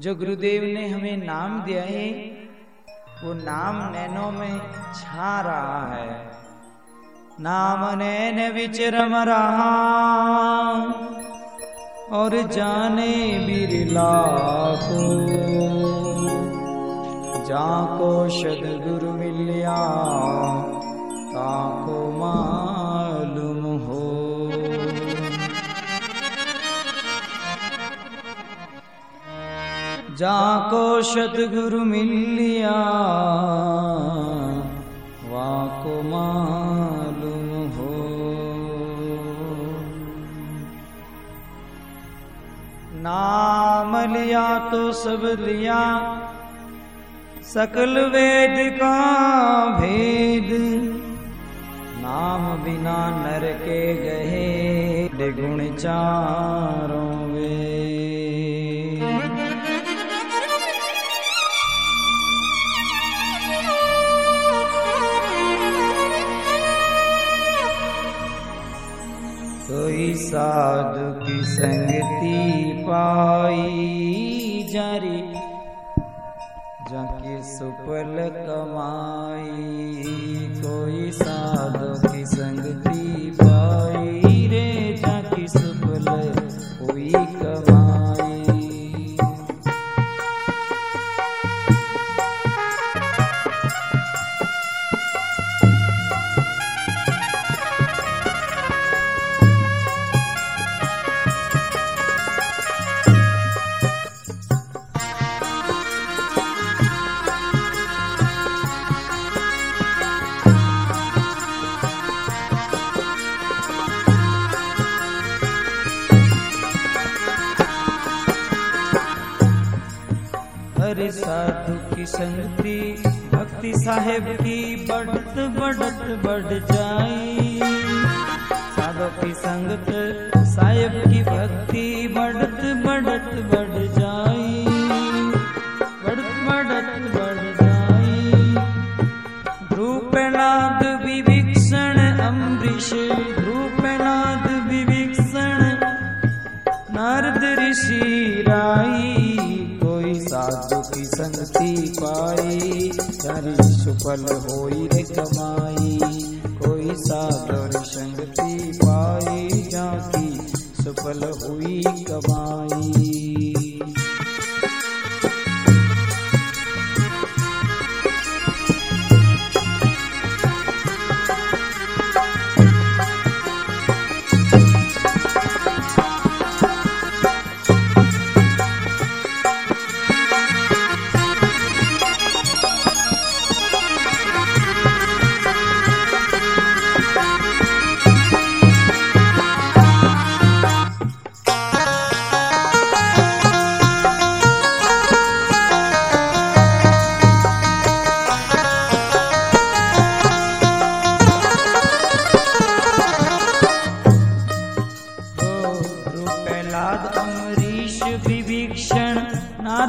जो गुरुदेव ने हमें नाम दिया है, वो नाम नैनों में छा रहा है। नाम नैन विचरम रहा, और जाने बिरला को जाको सदगुरु मिलिया ताको मालूम जाको सदगुरु मिलिया, वाको मालूम हो। नाम लिया तो सब लिया, सकल वेद का भेद। नाम बिना नर के गहे गुण चारों साधु की संगति पाई जारी जाके सुपल कमाई। कोई साधु की संगति पाई। साधु की संगति भक्ति साहेब की बढ़त बढ़त बढ़ जाई। साधु की संगत साहेब की भक्ति बढ़त बढ़त बढ़ जाई। बढ़त बढ़त बढ़ जाई। ध्रुपनाद विभीषण अम्बरीश पाई सारी सुफल होई रे कमाई। कोई सागर संगति पाई जाकी सफल हुई कमाई।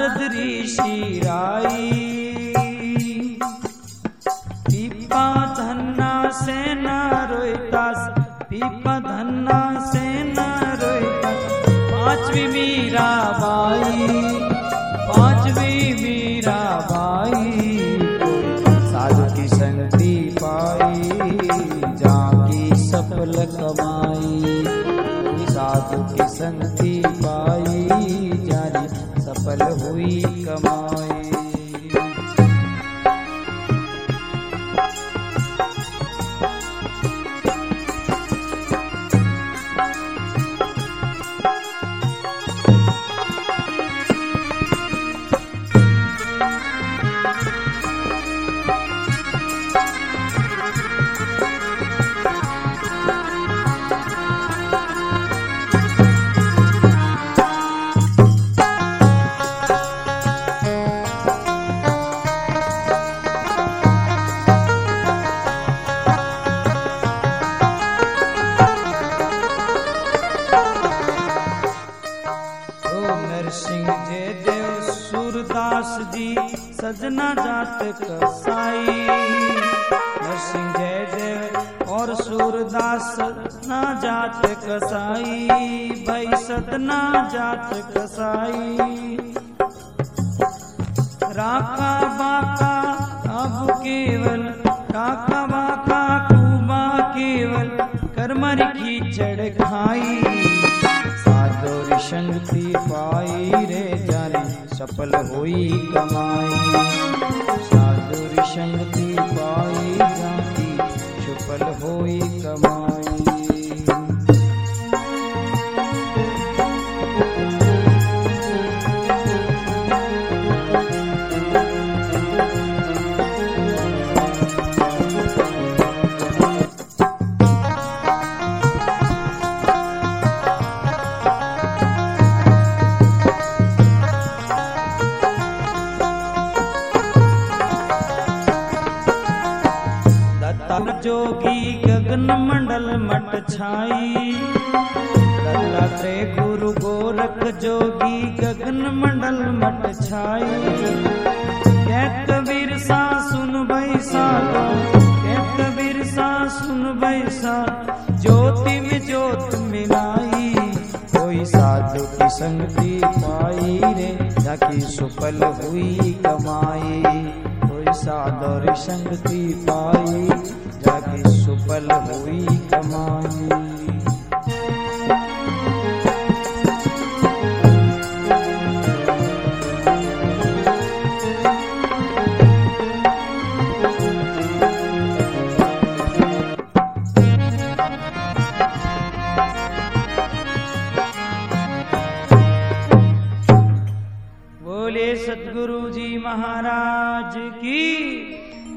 नारद ऋषि राई पीपा धन्ना से न रोहितास, पीपा धन्ना से न रोहितास। पांचवी मीरा बाई पांचवी मीरा बाई साधु की संगति पाई जागी सफल कमाई। सूरदास जी, सजना जात कसाई। नरसिंह जय देव और सूरदास सतना जात कसाई। भाई सतना जात कसाई। राका बाका अब केवल राका बाका कुबा केवल, कर्मर की चढ़ खाई साधुर संगति पाई रे सफल होई कमाई। साधुर संगति पाई जाती सफल होई कमाई। जोगी गगन मंडल मट छाई। दत्तात्रे गुरु गोरख जोगी गगन मंडल मट छाई। कबीर सा सुन बैसा कबीर सा सुन बैसा, ज्योति में ज्योत मिलाई। कोई साधु की संगति पाई रे, जाकी सुफल हुई कमाई। कोई साधु संगति पाई। लागे सुफल हुई कमाई सतगुरु जी महाराज की